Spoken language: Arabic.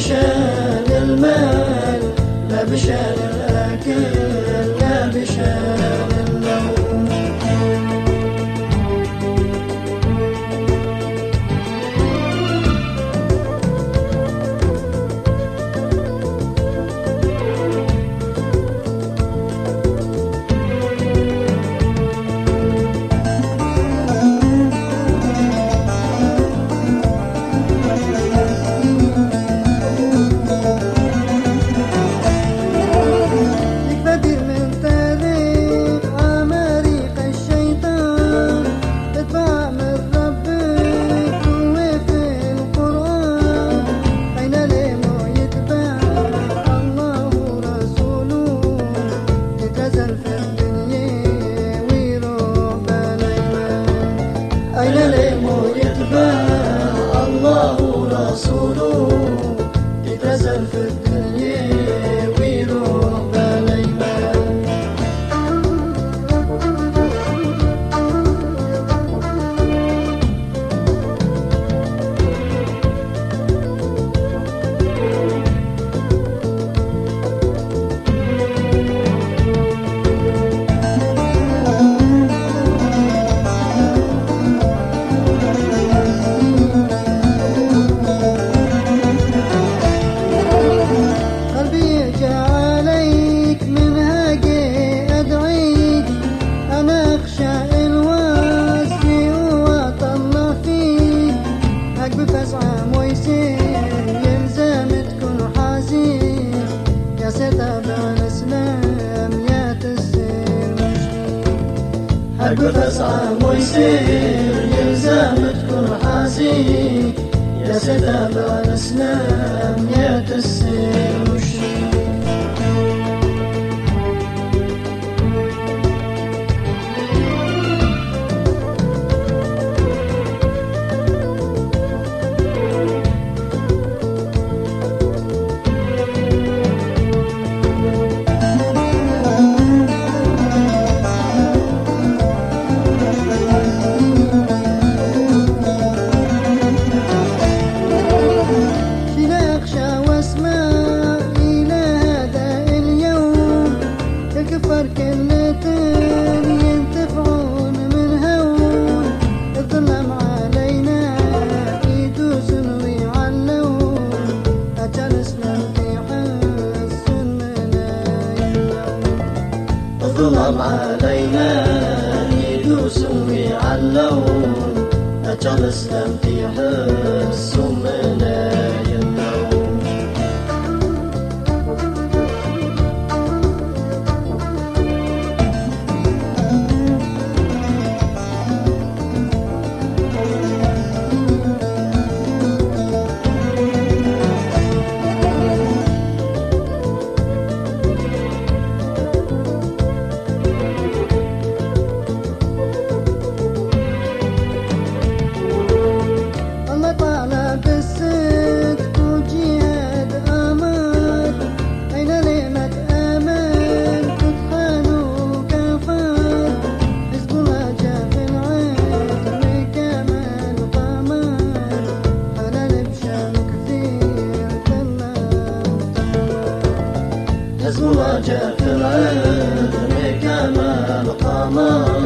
ocean. solo. كل اصعب ويصير يلزم تكون حاسي يا سلام على سلام الكرم علينا يدوس ويعلون أجل استمتع بسمنا كما القمر.